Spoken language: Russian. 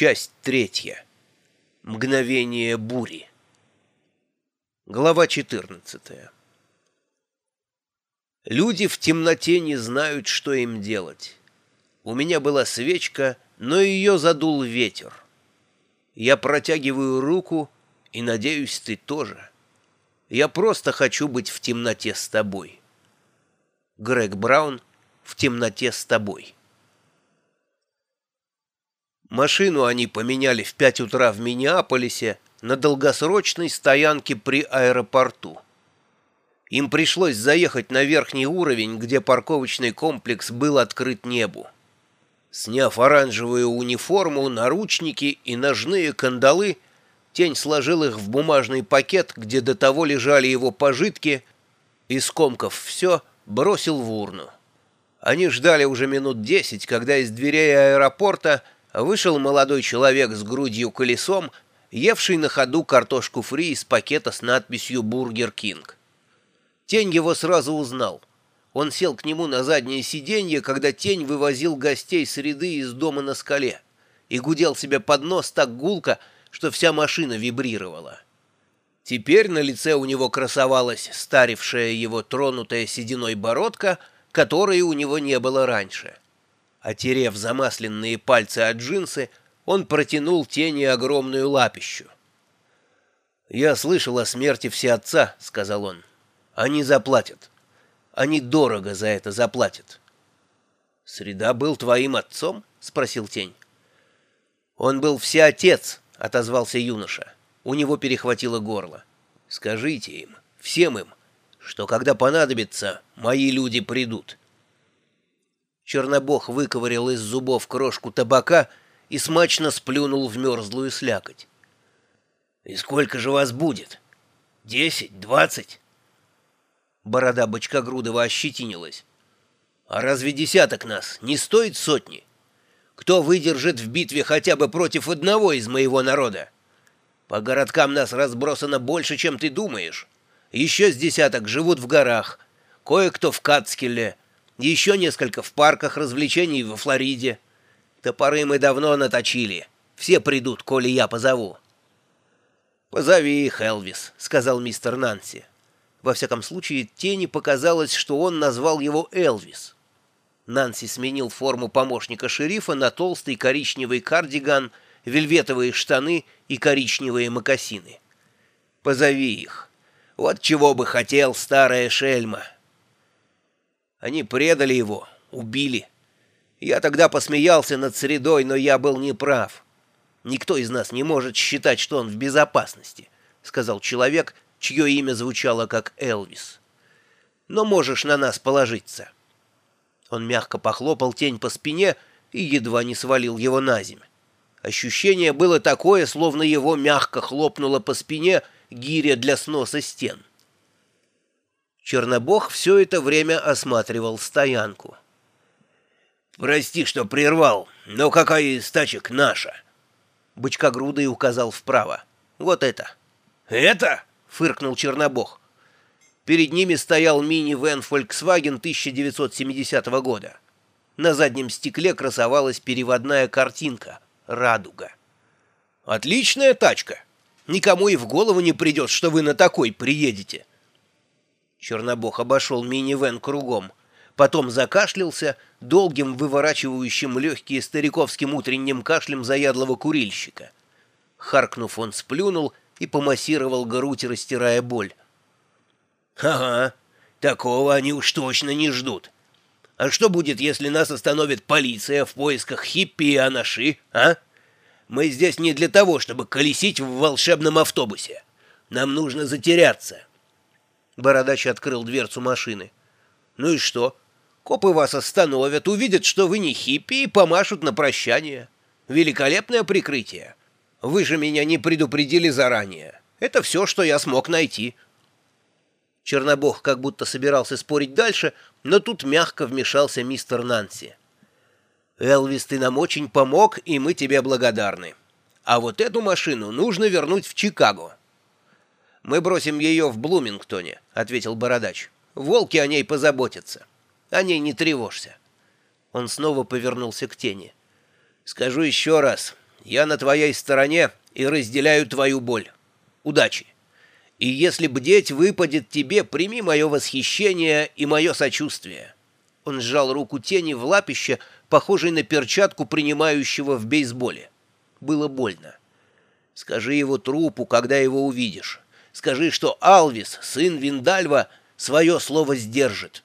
Часть третья. Мгновение бури. Глава 14. Люди в темноте не знают, что им делать. У меня была свечка, но ее задул ветер. Я протягиваю руку, и, надеюсь, ты тоже. Я просто хочу быть в темноте с тобой. Грег Браун «В темноте с тобой». Машину они поменяли в пять утра в Миннеаполисе на долгосрочной стоянке при аэропорту. Им пришлось заехать на верхний уровень, где парковочный комплекс был открыт небу. Сняв оранжевую униформу, наручники и ножные кандалы, Тень сложил их в бумажный пакет, где до того лежали его пожитки, и, скомкав все, бросил в урну. Они ждали уже минут десять, когда из дверей аэропорта вышел молодой человек с грудью колесом, евший на ходу картошку фри из пакета с надписью «Бургер Кинг». Тень его сразу узнал. Он сел к нему на заднее сиденье, когда Тень вывозил гостей с ряды из дома на скале и гудел себе под нос так гулко, что вся машина вибрировала. Теперь на лице у него красовалась старившая его тронутая сединой бородка, которой у него не было раньше. Отерев замасленные пальцы от джинсы, он протянул тени огромную лапищу. «Я слышал о смерти всеотца», — сказал он. «Они заплатят. Они дорого за это заплатят». «Среда был твоим отцом?» — спросил тень. «Он был всеотец», — отозвался юноша. У него перехватило горло. «Скажите им, всем им, что когда понадобится, мои люди придут». Чернобог выковырял из зубов крошку табака и смачно сплюнул в мерзлую слякоть. «И сколько же вас будет? Десять? Двадцать?» Борода Бочкогрудова ощетинилась. «А разве десяток нас не стоит сотни? Кто выдержит в битве хотя бы против одного из моего народа? По городкам нас разбросано больше, чем ты думаешь. Еще с десяток живут в горах, кое-кто в Кацкеле, еще несколько в парках развлечений во Флориде. Топоры мы давно наточили. Все придут, коли я позову. «Позови их, Элвис», — сказал мистер Нанси. Во всяком случае, тени показалось, что он назвал его Элвис. Нанси сменил форму помощника шерифа на толстый коричневый кардиган, вельветовые штаны и коричневые мокасины. «Позови их. Вот чего бы хотел старая шельма». Они предали его, убили. Я тогда посмеялся над средой, но я был неправ. Никто из нас не может считать, что он в безопасности, — сказал человек, чье имя звучало как Элвис. Но можешь на нас положиться. Он мягко похлопал тень по спине и едва не свалил его на землю. Ощущение было такое, словно его мягко хлопнуло по спине гиря для сноса стен. Чернобог все это время осматривал стоянку. «Прости, что прервал, но какая из тачек наша?» Бычкогрудый указал вправо. «Вот это». «Это?» — фыркнул Чернобог. Перед ними стоял мини-вен Volkswagen 1970 года. На заднем стекле красовалась переводная картинка «Радуга». «Отличная тачка! Никому и в голову не придет, что вы на такой приедете». Чернобог обошел минивэн кругом. Потом закашлялся, долгим выворачивающим легкие стариковским утренним кашлем заядлого курильщика. Харкнув, он сплюнул и помассировал грудь, растирая боль. «Ага, такого они уж точно не ждут. А что будет, если нас остановит полиция в поисках хиппи и анаши, а? Мы здесь не для того, чтобы колесить в волшебном автобусе. Нам нужно затеряться». Бородач открыл дверцу машины. «Ну и что? Копы вас остановят, увидят, что вы не хиппи, и помашут на прощание. Великолепное прикрытие. Вы же меня не предупредили заранее. Это все, что я смог найти». Чернобог как будто собирался спорить дальше, но тут мягко вмешался мистер Нанси. «Элвис, ты нам очень помог, и мы тебе благодарны. А вот эту машину нужно вернуть в Чикаго». «Мы бросим ее в Блумингтоне», — ответил Бородач. «Волки о ней позаботятся. О ней не тревожься». Он снова повернулся к тени. «Скажу еще раз. я на твоей стороне и разделяю твою боль. Удачи! И если бдеть выпадет тебе, прими мое восхищение и мое сочувствие». Он сжал руку тени в лапище, похожей на перчатку принимающего в бейсболе. Было больно. Скажи его трупу, когда его увидишь. Скажи, что Алвис, сын Виндальва, свое слово сдержит.